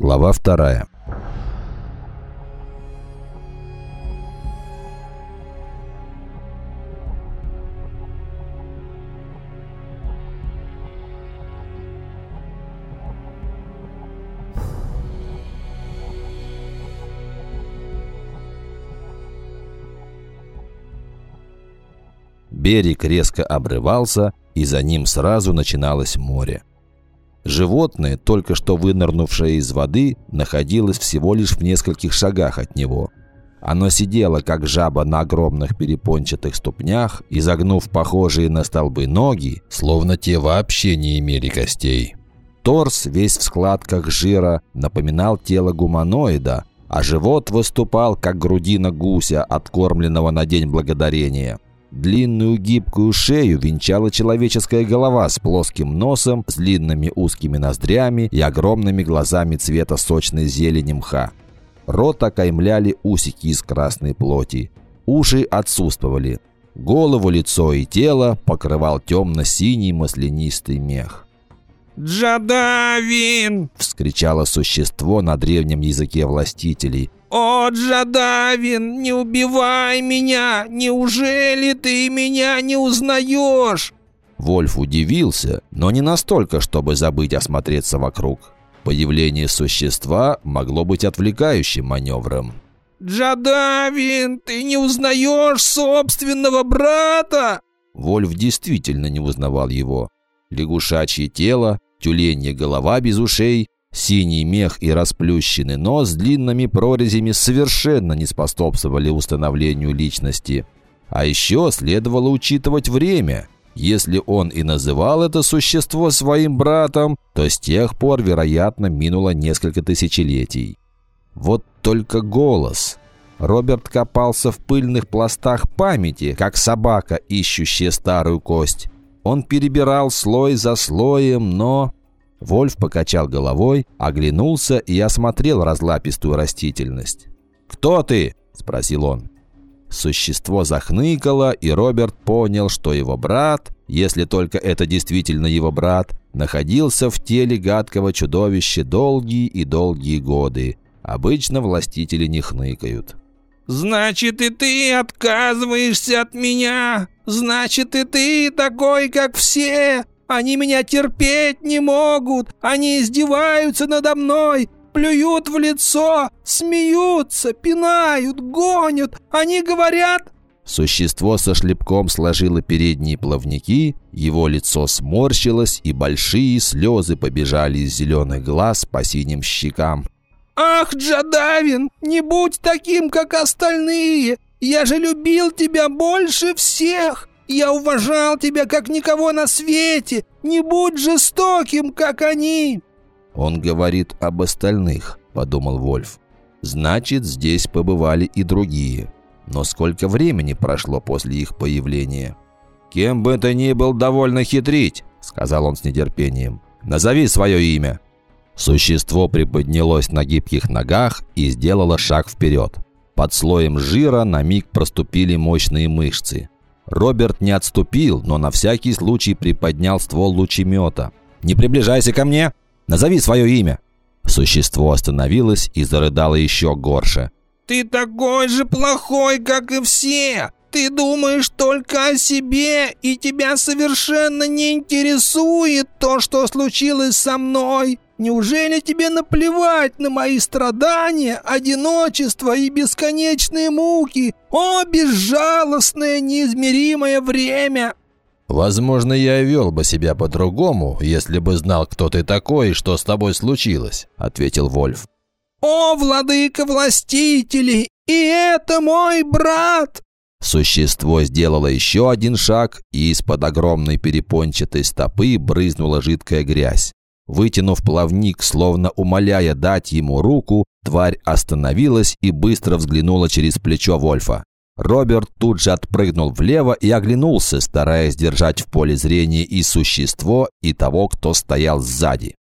Глава вторая. Берег резко обрывался, и за ним сразу начиналось море. Животное, только что вынырнувшее из воды, находилось всего лишь в нескольких шагах от него. Оно сидело, как жаба на огромных перепончатых ступнях, изогнув похожие на столбы ноги, словно те вообще не имели костей. Торс, весь в складках жира, напоминал тело гуманоида, а живот выступал, как грудина гуся, откормленного на День Благодарения. Длинную гибкую шею венчала человеческая голова с плоским носом, с длинными узкими ноздрями и огромными глазами цвета сочной зелени мха. Рот окаймляли усики из красной плоти. Уши отсутствовали. Голову, лицо и тело покрывал темно-синий маслянистый мех. «Джадавин!» — вскричало существо на древнем языке властителей. «О, Джадавин, не убивай меня! Неужели ты меня не узнаешь?» Вольф удивился, но не настолько, чтобы забыть осмотреться вокруг. Появление существа могло быть отвлекающим маневром. «Джадавин, ты не узнаешь собственного брата?» Вольф действительно не узнавал его. Лягушачье тело, тюленья голова без ушей, Синий мех и расплющенный нос с длинными прорезями совершенно не способствовали установлению личности. А еще следовало учитывать время. Если он и называл это существо своим братом, то с тех пор, вероятно, минуло несколько тысячелетий. Вот только голос. Роберт копался в пыльных пластах памяти, как собака, ищущая старую кость. Он перебирал слой за слоем, но Вольф покачал головой, оглянулся и осмотрел разлапистую растительность. «Кто ты?» – спросил он. Существо захныкало, и Роберт понял, что его брат, если только это действительно его брат, находился в теле гадкого чудовища долгие и долгие годы. Обычно властители не хныкают. «Значит, и ты отказываешься от меня? Значит, и ты такой, как все? Они меня терпеть не могут! Они издеваются надо мной! Плюют в лицо! Смеются! Пинают! Гонят! Они говорят...» Существо со шлепком сложило передние плавники, его лицо сморщилось, и большие слезы побежали из зеленых глаз по синим щекам. «Ах, Джадавин, не будь таким, как остальные! Я же любил тебя больше всех! Я уважал тебя, как никого на свете! Не будь жестоким, как они!» «Он говорит об остальных», — подумал Вольф. «Значит, здесь побывали и другие. Но сколько времени прошло после их появления?» «Кем бы ты ни был, довольно хитрить», — сказал он с нетерпением. «Назови свое имя». Существо приподнялось на гибких ногах и сделало шаг вперед. Под слоем жира на миг проступили мощные мышцы. Роберт не отступил, но на всякий случай приподнял ствол лучемета. «Не приближайся ко мне! Назови свое имя!» Существо остановилось и зарыдало еще горше. «Ты такой же плохой, как и все! Ты думаешь только о себе, и тебя совершенно не интересует то, что случилось со мной! Неужели тебе наплевать на мои страдания, одиночество и бесконечные муки? О, безжалостное, неизмеримое время!» «Возможно, я вел бы себя по-другому, если бы знал, кто ты такой и что с тобой случилось», — ответил Вольф. «О, владыка властителей, и это мой брат!» Существо сделало еще один шаг, и из-под огромной перепончатой стопы брызнула жидкая грязь. Вытянув плавник, словно умоляя дать ему руку, тварь остановилась и быстро взглянула через плечо Вольфа. Роберт тут же отпрыгнул влево и оглянулся, стараясь держать в поле зрения и существо, и того, кто стоял сзади.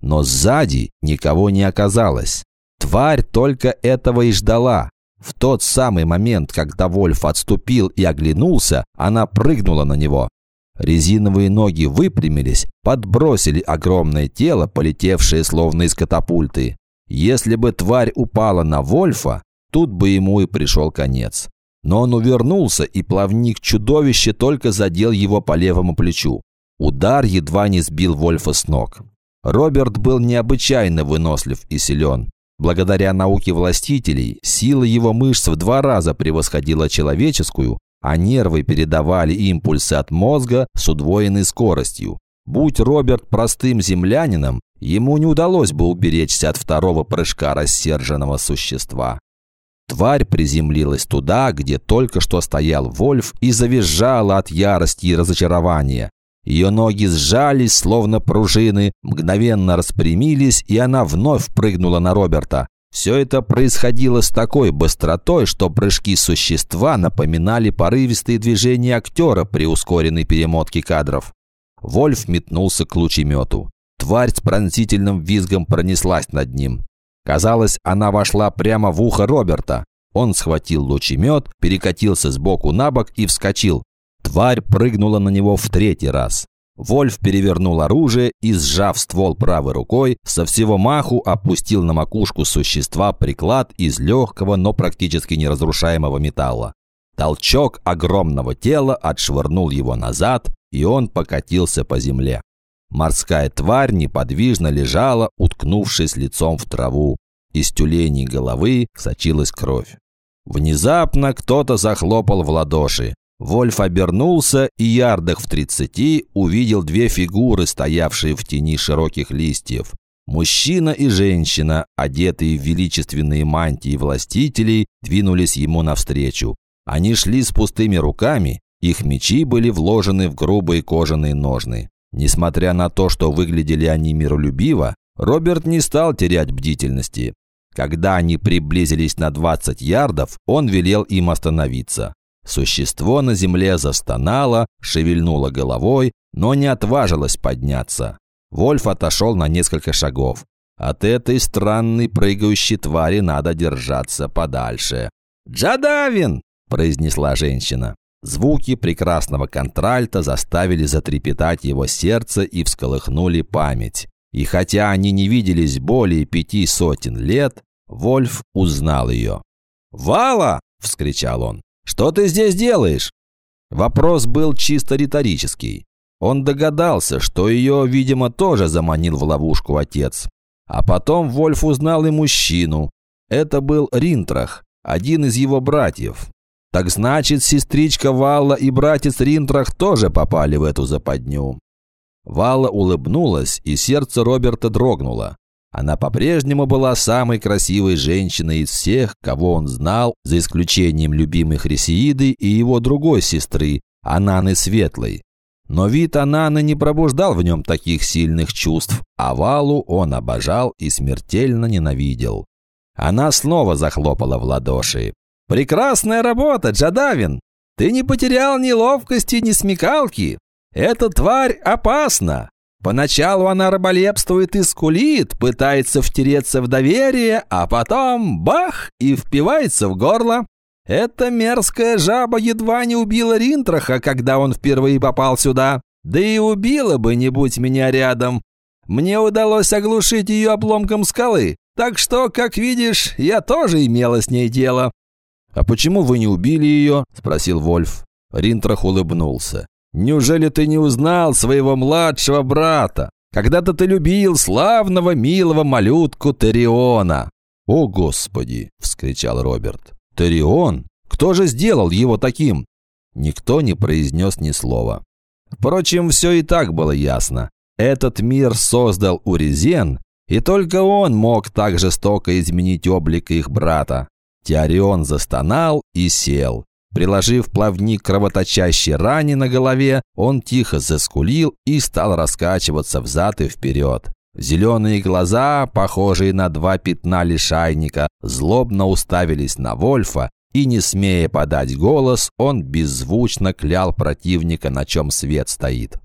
Но сзади никого не оказалось. Тварь только этого и ждала. В тот самый момент, когда Вольф отступил и оглянулся, она прыгнула на него. Резиновые ноги выпрямились, подбросили огромное тело, полетевшее словно из катапульты. Если бы тварь упала на Вольфа, тут бы ему и пришел конец. Но он увернулся, и плавник чудовища только задел его по левому плечу. Удар едва не сбил Вольфа с ног. Роберт был необычайно вынослив и силен. Благодаря науке властителей, сила его мышц в два раза превосходила человеческую, а нервы передавали импульсы от мозга с удвоенной скоростью. Будь Роберт простым землянином, ему не удалось бы уберечься от второго прыжка рассерженного существа. Тварь приземлилась туда, где только что стоял Вольф, и завизжала от ярости и разочарования. Ее ноги сжались, словно пружины, мгновенно распрямились, и она вновь прыгнула на Роберта. Все это происходило с такой быстротой, что прыжки существа напоминали порывистые движения актера при ускоренной перемотке кадров. Вольф метнулся к лучемету. Тварь с пронзительным визгом пронеслась над ним. Казалось, она вошла прямо в ухо Роберта. Он схватил лучемет, перекатился с боку на бок и вскочил. Тварь прыгнула на него в третий раз. Вольф перевернул оружие и, сжав ствол правой рукой, со всего маху опустил на макушку существа приклад из легкого, но практически неразрушаемого металла. Толчок огромного тела отшвырнул его назад, и он покатился по земле. Морская тварь неподвижно лежала, уткнувшись лицом в траву. Из тюленей головы сочилась кровь. Внезапно кто-то захлопал в ладоши. Вольф обернулся и ярдах в тридцати увидел две фигуры, стоявшие в тени широких листьев. Мужчина и женщина, одетые в величественные мантии властителей, двинулись ему навстречу. Они шли с пустыми руками, их мечи были вложены в грубые кожаные ножны. Несмотря на то, что выглядели они миролюбиво, Роберт не стал терять бдительности. Когда они приблизились на 20 ярдов, он велел им остановиться. Существо на земле застонало, шевельнуло головой, но не отважилось подняться. Вольф отошел на несколько шагов. От этой странной прыгающей твари надо держаться подальше. «Джадавин!» – произнесла женщина. Звуки прекрасного контральта заставили затрепетать его сердце и всколыхнули память. И хотя они не виделись более пяти сотен лет, Вольф узнал ее. «Вала!» – вскричал он. Что ты здесь делаешь?» Вопрос был чисто риторический. Он догадался, что ее, видимо, тоже заманил в ловушку отец. А потом Вольф узнал и мужчину. Это был Ринтрах, один из его братьев. Так значит, сестричка Валла и братец Ринтрах тоже попали в эту западню. Валла улыбнулась, и сердце Роберта дрогнуло. Она по-прежнему была самой красивой женщиной из всех, кого он знал, за исключением любимой Хрисеиды и его другой сестры, Ананы Светлой. Но вид Ананы не пробуждал в нем таких сильных чувств, а Валу он обожал и смертельно ненавидел. Она снова захлопала в ладоши. «Прекрасная работа, Джадавин! Ты не потерял ни ловкости, ни смекалки! Эта тварь опасна! Поначалу она раболепствует и скулит, пытается втереться в доверие, а потом бах и впивается в горло. Эта мерзкая жаба едва не убила Ринтраха, когда он впервые попал сюда. Да и убила бы, не будь меня рядом. Мне удалось оглушить ее обломком скалы, так что, как видишь, я тоже имела с ней дело». «А почему вы не убили ее?» – спросил Вольф. Ринтрах улыбнулся. Неужели ты не узнал своего младшего брата? Когда-то ты любил славного, милого малютку Териона». «О, Господи!» – вскричал Роберт. «Терион? Кто же сделал его таким?» Никто не произнес ни слова. Впрочем, все и так было ясно. Этот мир создал Урезен, и только он мог так жестоко изменить облик их брата. Теорион застонал и сел. Приложив плавник кровоточащей ране на голове, он тихо заскулил и стал раскачиваться взад и вперед. Зеленые глаза, похожие на два пятна лишайника, злобно уставились на Вольфа, и, не смея подать голос, он беззвучно клял противника, на чем свет стоит.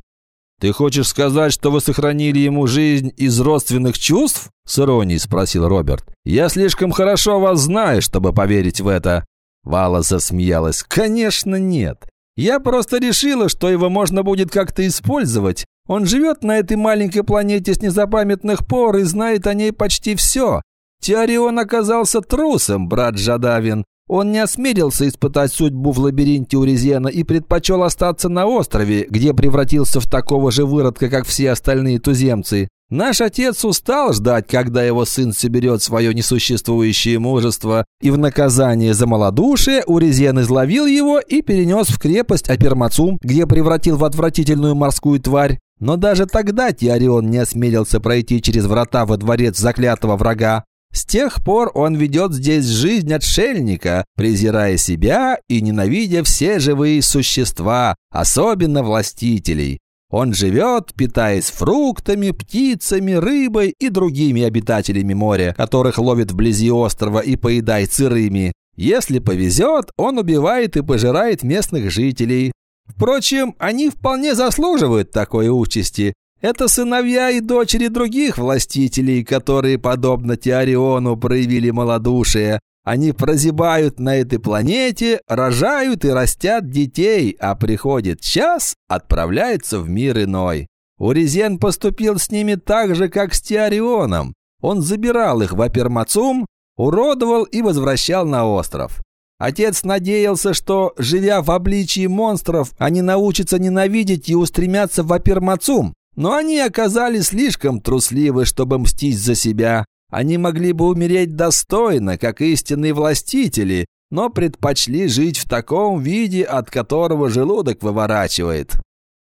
«Ты хочешь сказать, что вы сохранили ему жизнь из родственных чувств?» – с иронией спросил Роберт. «Я слишком хорошо вас знаю, чтобы поверить в это. Вала засмеялась. «Конечно нет. Я просто решила, что его можно будет как-то использовать. Он живет на этой маленькой планете с незапамятных пор и знает о ней почти все. Теорион оказался трусом, брат Джадавин. Он не осмелился испытать судьбу в лабиринте Урезена и предпочел остаться на острове, где превратился в такого же выродка, как все остальные туземцы. Наш отец устал ждать, когда его сын соберет свое несуществующее мужество, и в наказание за малодушие Урезен изловил его и перенес в крепость Апермацум, где превратил в отвратительную морскую тварь. Но даже тогда Теорион не осмелился пройти через врата во дворец заклятого врага. С тех пор он ведет здесь жизнь отшельника, презирая себя и ненавидя все живые существа, особенно властителей. Он живет, питаясь фруктами, птицами, рыбой и другими обитателями моря, которых ловит вблизи острова и поедает сырыми. Если повезет, он убивает и пожирает местных жителей. Впрочем, они вполне заслуживают такой участи. Это сыновья и дочери других властителей, которые, подобно Теориону, проявили малодушие. Они прозябают на этой планете, рожают и растят детей, а приходит час, отправляются в мир иной. Урезен поступил с ними так же, как с Теорионом. Он забирал их в Апермацум, уродовал и возвращал на остров. Отец надеялся, что, живя в обличии монстров, они научатся ненавидеть и устремятся в Апермацум, но они оказались слишком трусливы, чтобы мстить за себя. Они могли бы умереть достойно, как истинные властители, но предпочли жить в таком виде, от которого желудок выворачивает.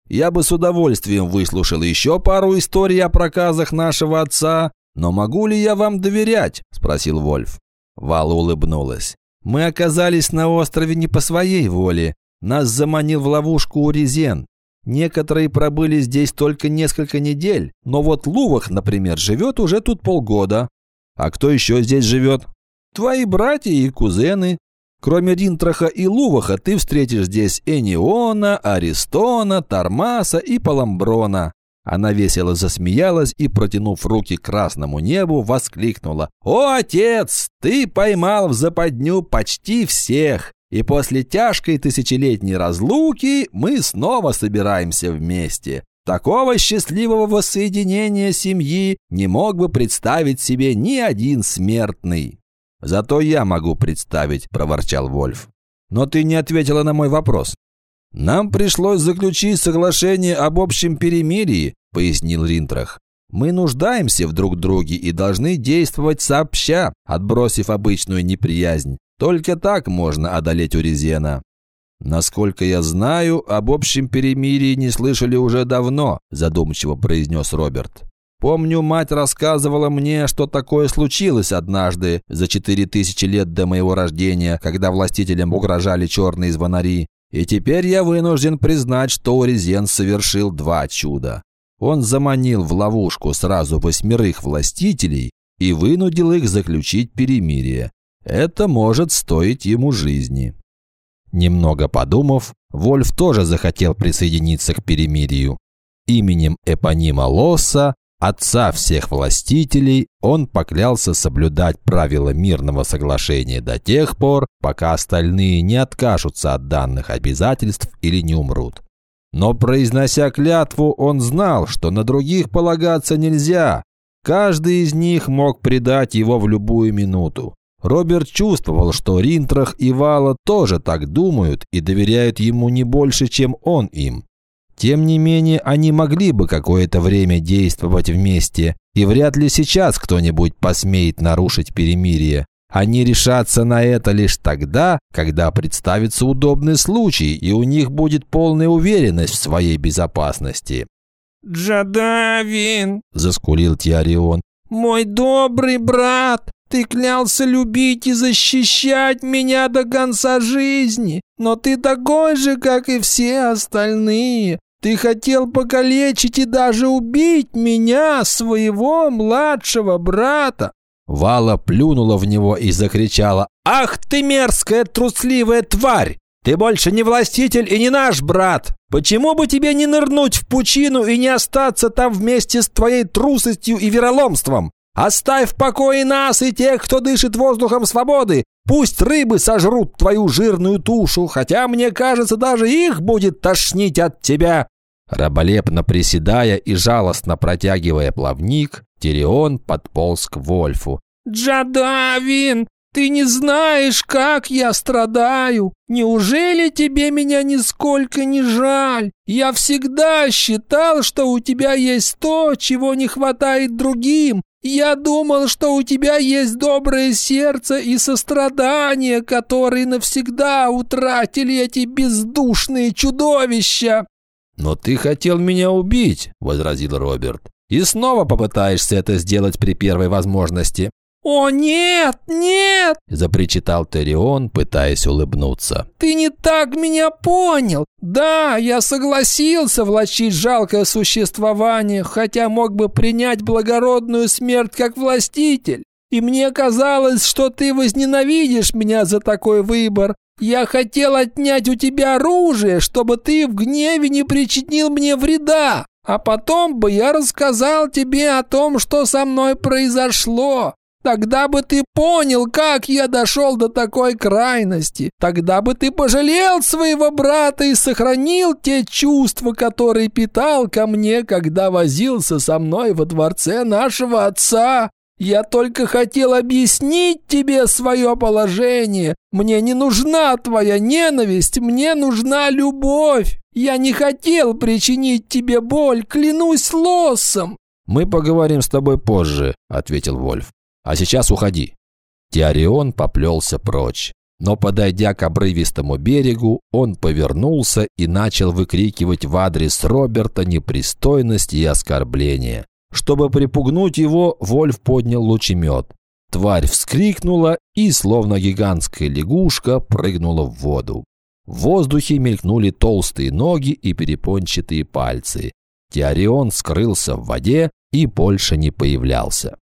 Я бы с удовольствием выслушал еще пару историй о проказах нашего отца, но могу ли я вам доверять?» – спросил Вольф. Вал улыбнулась. «Мы оказались на острове не по своей воле. Нас заманил в ловушку Урезен. Некоторые пробыли здесь только несколько недель, но вот Лувах, например, живет уже тут полгода. А кто еще здесь живет? Твои братья и кузены. Кроме Ринтраха и Луваха ты встретишь здесь Эниона, Аристона, Тармаса и Паламброна. Она весело засмеялась и, протянув руки к красному небу, воскликнула. «О, отец, ты поймал в западню почти всех! И после тяжкой тысячелетней разлуки мы снова собираемся вместе. Такого счастливого воссоединения семьи не мог бы представить себе ни один смертный. «Зато я могу представить», – проворчал Вольф. «Но ты не ответила на мой вопрос». «Нам пришлось заключить соглашение об общем перемирии», – пояснил Ринтрах. «Мы нуждаемся в друг друге и должны действовать сообща, отбросив обычную неприязнь. Только так можно одолеть Урезена. «Насколько я знаю, об общем перемирии не слышали уже давно», задумчиво произнес Роберт. «Помню, мать рассказывала мне, что такое случилось однажды, за четыре тысячи лет до моего рождения, когда властителям угрожали черные звонари. И теперь я вынужден признать, что Урезен совершил два чуда. Он заманил в ловушку сразу восьмерых властителей и вынудил их заключить перемирие. Это может стоить ему жизни. Немного подумав, Вольф тоже захотел присоединиться к перемирию. Именем эпонима Лосса, отца всех властителей, он поклялся соблюдать правила мирного соглашения до тех пор, пока остальные не откажутся от данных обязательств или не умрут. Но произнося клятву, он знал, что на других полагаться нельзя. Каждый из них мог предать его в любую минуту. Роберт чувствовал, что Ринтрах и Вала тоже так думают и доверяют ему не больше, чем он им. Тем не менее, они могли бы какое-то время действовать вместе, и вряд ли сейчас кто-нибудь посмеет нарушить перемирие. Они решатся на это лишь тогда, когда представится удобный случай, и у них будет полная уверенность в своей безопасности. «Джадавин!» – заскулил Тиарион. «Мой добрый брат! Ты клялся любить и защищать меня до конца жизни, но ты такой же, как и все остальные. Ты хотел покалечить и даже убить меня, своего младшего брата. Вала плюнула в него и закричала «Ах ты мерзкая трусливая тварь! Ты больше не властитель и не наш брат! Почему бы тебе не нырнуть в пучину и не остаться там вместе с твоей трусостью и вероломством? Оставь в покое нас и тех, кто дышит воздухом свободы. Пусть рыбы сожрут твою жирную тушу, хотя, мне кажется, даже их будет тошнить от тебя». Раболепно приседая и жалостно протягивая плавник, Тирион подполз к Вольфу. «Джадавин, ты не знаешь, как я страдаю. Неужели тебе меня нисколько не жаль? Я всегда считал, что у тебя есть то, чего не хватает другим. Я думал, что у тебя есть доброе сердце и сострадание, которые навсегда утратили эти бездушные чудовища. «Но ты хотел меня убить», – возразил Роберт. «И снова попытаешься это сделать при первой возможности». «О, нет, нет!» – запричитал Терион, пытаясь улыбнуться. «Ты не так меня понял. Да, я согласился влачить жалкое существование, хотя мог бы принять благородную смерть как властитель. И мне казалось, что ты возненавидишь меня за такой выбор. Я хотел отнять у тебя оружие, чтобы ты в гневе не причинил мне вреда. А потом бы я рассказал тебе о том, что со мной произошло. Тогда бы ты понял, как я дошел до такой крайности. Тогда бы ты пожалел своего брата и сохранил те чувства, которые питал ко мне, когда возился со мной во дворце нашего отца. Я только хотел объяснить тебе свое положение. Мне не нужна твоя ненависть, мне нужна любовь. Я не хотел причинить тебе боль, клянусь лосом. «Мы поговорим с тобой позже», — ответил Вольф. А сейчас уходи». Теорион поплелся прочь. Но, подойдя к обрывистому берегу, он повернулся и начал выкрикивать в адрес Роберта непристойность и оскорбления. Чтобы припугнуть его, Вольф поднял лучемет. Тварь вскрикнула и, словно гигантская лягушка, прыгнула в воду. В воздухе мелькнули толстые ноги и перепончатые пальцы. Теорион скрылся в воде и больше не появлялся.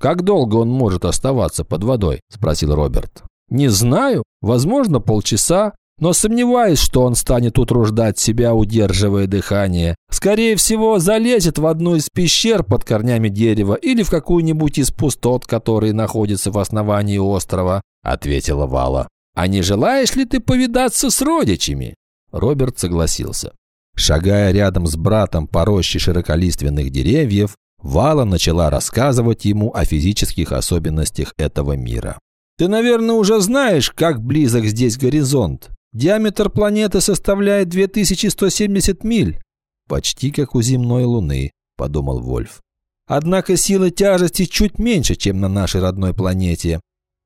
«Как долго он может оставаться под водой?» – спросил Роберт. «Не знаю. Возможно, полчаса. Но сомневаюсь, что он станет утруждать себя, удерживая дыхание. Скорее всего, залезет в одну из пещер под корнями дерева или в какую-нибудь из пустот, которые находятся в основании острова», – ответила Вала. «А не желаешь ли ты повидаться с родичами?» Роберт согласился. Шагая рядом с братом по роще широколиственных деревьев, Вала начала рассказывать ему о физических особенностях этого мира. «Ты, наверное, уже знаешь, как близок здесь горизонт. Диаметр планеты составляет 2170 миль. Почти как у земной Луны», – подумал Вольф. «Однако сила тяжести чуть меньше, чем на нашей родной планете.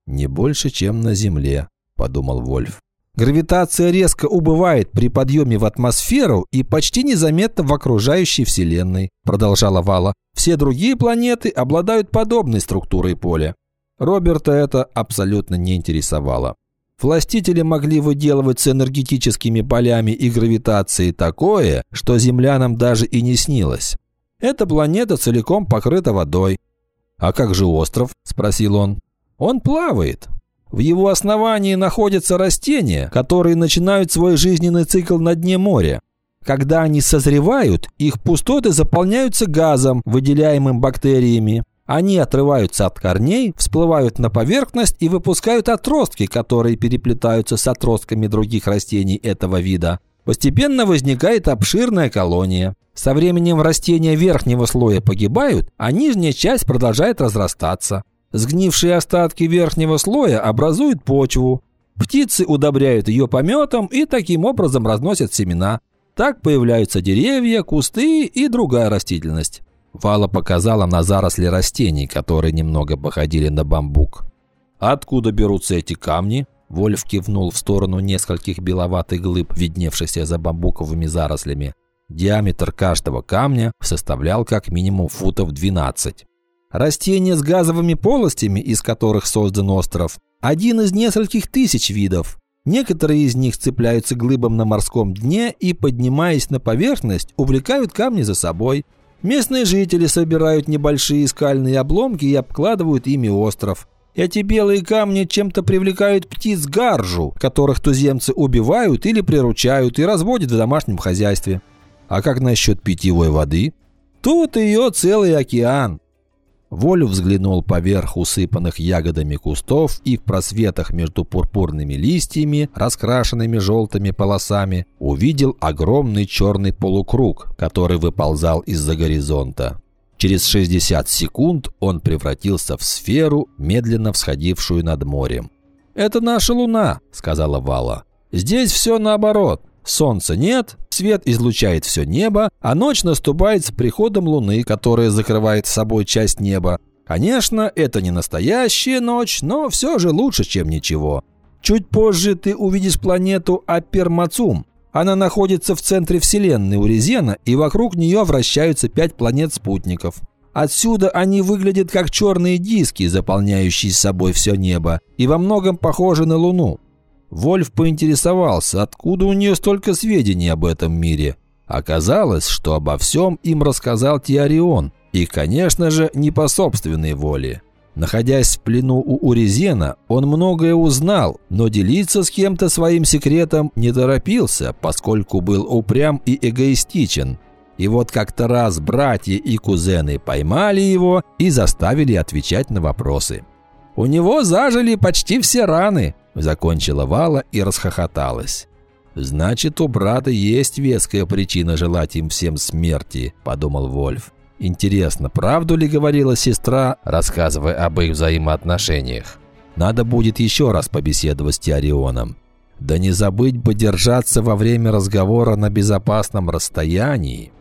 Не больше, чем на Земле», – подумал Вольф. Гравитация резко убывает при подъеме в атмосферу и почти незаметно в окружающей Вселенной, продолжала Вала. Все другие планеты обладают подобной структурой поля. Роберта это абсолютно не интересовало. Властители могли выделывать с энергетическими полями и гравитацией такое, что землянам даже и не снилось. Эта планета целиком покрыта водой. «А как же остров?» – спросил он. «Он плавает. В его основании находятся растения, которые начинают свой жизненный цикл на дне моря. Когда они созревают, их пустоты заполняются газом, выделяемым бактериями. Они отрываются от корней, всплывают на поверхность и выпускают отростки, которые переплетаются с отростками других растений этого вида. Постепенно возникает обширная колония. Со временем растения верхнего слоя погибают, а нижняя часть продолжает разрастаться. Сгнившие остатки верхнего слоя образуют почву. Птицы удобряют ее пометом и таким образом разносят семена. Так появляются деревья, кусты и другая растительность. Вала показала на заросли растений, которые немного походили на бамбук. «Откуда берутся эти камни?» Вольф кивнул в сторону нескольких беловатых глыб, видневшихся за бамбуковыми зарослями. Диаметр каждого камня составлял как минимум футов 12. Растения с газовыми полостями, из которых создан остров, один из нескольких тысяч видов. Некоторые из них цепляются глыбам на морском дне и, поднимаясь на поверхность, увлекают камни за собой. Местные жители собирают небольшие скальные обломки и обкладывают ими остров. Эти белые камни чем-то привлекают птиц гаржу, которых туземцы убивают или приручают и разводят в домашнем хозяйстве. А как насчет питьевой воды? Тут ее целый океан. Волю взглянул поверх усыпанных ягодами кустов и в просветах между пурпурными листьями, раскрашенными желтыми полосами, увидел огромный черный полукруг, который выползал из-за горизонта. Через 60 секунд он превратился в сферу, медленно всходившую над морем. «Это наша Луна», — сказала Вала. «Здесь все наоборот. Солнца нет, свет излучает все небо, а ночь наступает с приходом Луны, которая закрывает собой часть неба. Конечно, это не настоящая ночь, но все же лучше, чем ничего. Чуть позже ты увидишь планету Апермацум. Она находится в центре Вселенной у Резена, и вокруг нее вращаются пять планет-спутников. Отсюда они выглядят как черные диски, заполняющие собой все небо, и во многом похожи на Луну. Вольф поинтересовался, откуда у нее столько сведений об этом мире. Оказалось, что обо всем им рассказал Тиарион, и, конечно же, не по собственной воле. Находясь в плену у Урезена, он многое узнал, но делиться с кем-то своим секретом не торопился, поскольку был упрям и эгоистичен. И вот как-то раз братья и кузены поймали его и заставили отвечать на вопросы. «У него зажили почти все раны», – закончила Вала и расхохоталась. «Значит, у брата есть веская причина желать им всем смерти», – подумал Вольф. Интересно, правду ли говорила сестра, рассказывая об их взаимоотношениях? Надо будет еще раз побеседовать с Тиарионом. Да не забыть бы держаться во время разговора на безопасном расстоянии.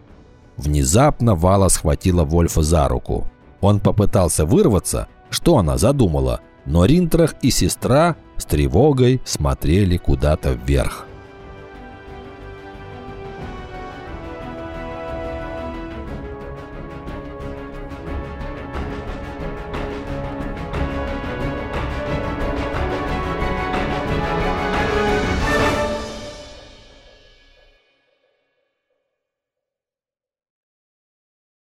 Внезапно Вала схватила Вольфа за руку. Он попытался вырваться, что она задумала, но Ринтрах и сестра с тревогой смотрели куда-то вверх.